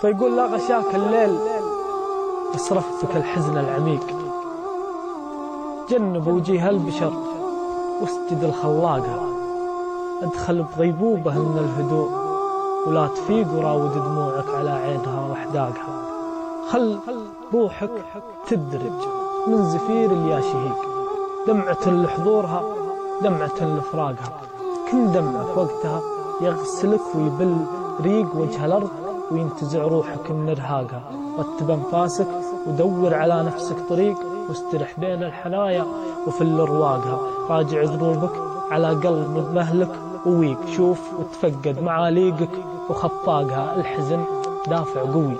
فيقول لا غشاك الليل أسرفتك الحزن العميق. جنب وجيه البشر واسجد الخلاقة أدخل بغيبوبة من الهدوء ولا تفيق وراود دموعك على عينها وأحداقها. خل روحك تدرج من زفير الياشهيق. دمعة لحضورها دمعة لفراقها. كن دمعك وقتها يغسلك ويبل ريق وجه الأرض وينتزع روحك من إرهاقها رتب أنفاسك ودور على نفسك طريق واسترح بين الحنايا وفل رواقها راجع ذنوبك على قلب مهلك وويق. شوف وتفقد معاليقك وخفاقها الحزن دافع قوي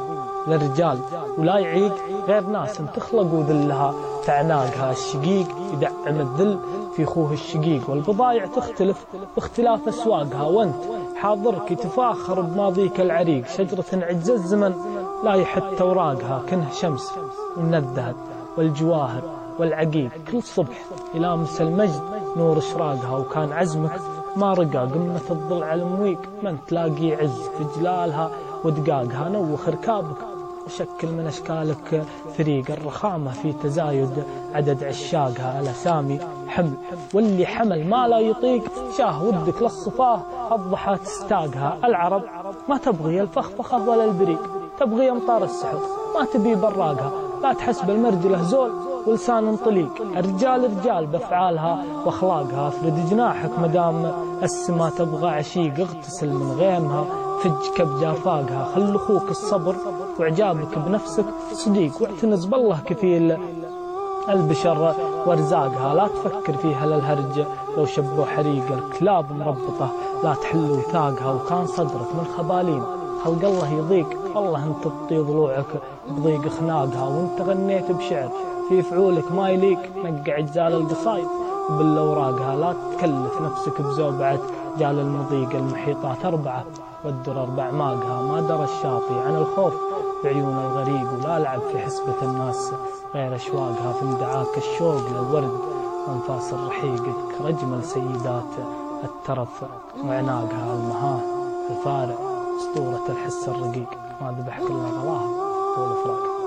للرجال. ولا يعيق غير ناس تخلقوا ذلها تعناقها الشقيق يدعم الذل في خوه الشقيق. والبضايع تختلف باختلاف أسواقها. وأنت حاضرك يتفاخر بماضيك العريق. شجرة عجز الزمن لا يحت أوراقها كنه شمس ومنذهت والجواهر والعقيق. كل صبح يلامس المجد نور إشراقها وكان عزمك ما رقى قمة الضلع المويق. من تلاقي عز في جلالها ودقاقها. نوخ ركابك وشكل من أشكالك فريق الرخامة في تزايد عدد عشاقها. الأسامي حمل واللي حمل ما لا يطيق. شاه ودك للصفاة الضحى تستاقها. العرب ما تبغي الفخفخة ولا البريق. تبغي أمطار السحر ما تبي براقها. لا تحسب المرجلة زول. ولسان طليق الرجال رجال بأفعالها وأخلاقها. أفرد جناحك مدام. السما تبغى عشيق اغتسل من غيمها فج كب جافاقها. خل أخوك الصبر وإعجابك بنفسك. صديق واعتنز بالله كفيل البشر وأرزاقها. لا تفكر فيها للهرج لو شبوا حريق الكلاب مربطة. لا تحل وثاقها. وكان صدرك من خبالين خلق الله يضيق. والله انت تطي ضلوعك بضيق خناقها. وانت غنيت بشعر. في فعولك ما يليق نقع جزال القصايد. وبالاوراقها لا تكلف نفسك بزوبعة. جال المضيق المحيطات أربعة. والدرر بعماقها ما درى الشاطي عن الخوف. بعيون الغريق ولا لعب في حسبة الناس. غير أشواقها في مدعاك الشوق للورد. وانفاس الرحيق رجم سيدات. الترف وعناقها المهاه الفارع أسطورة الحس الرقيق. ما ذبح كل غلاها. طول فراق.